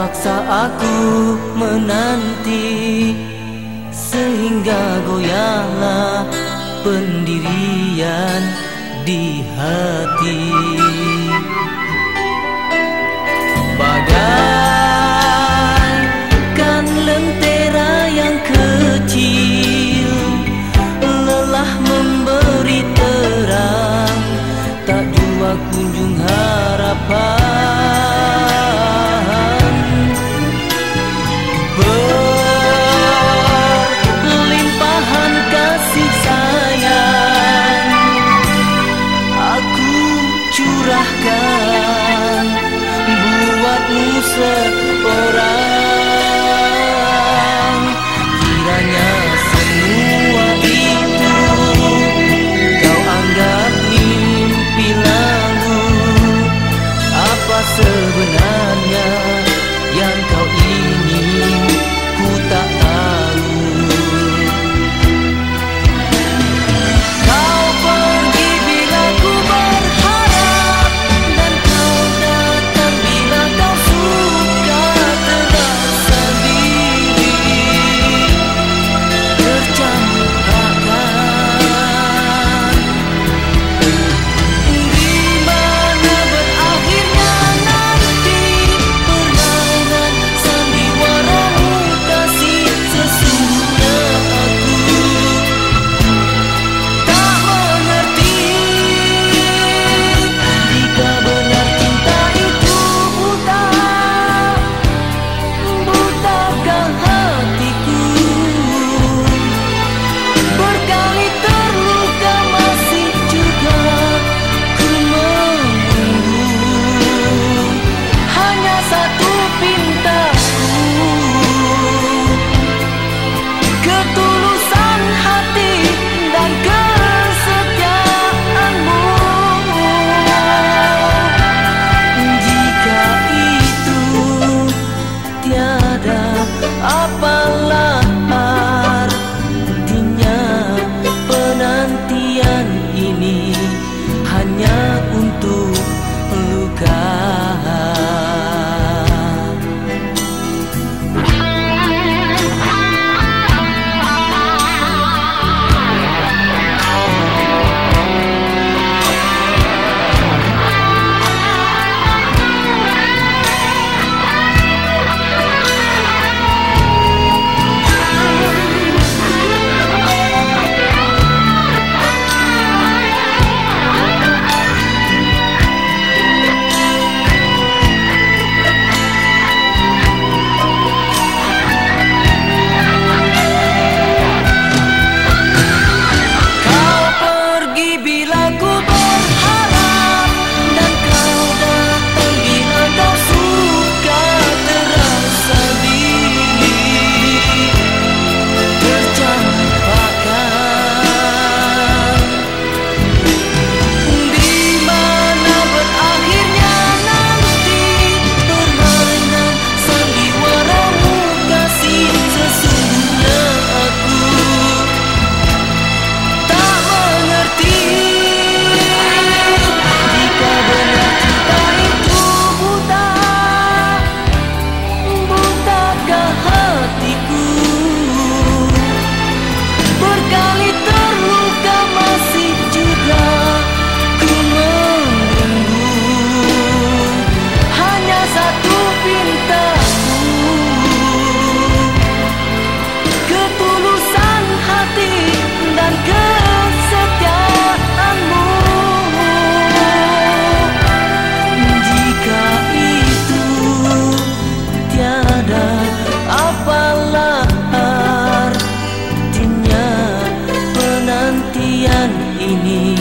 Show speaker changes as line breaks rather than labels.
Paksa aku menanti Sehingga goyahlah pendirian di hati em mim.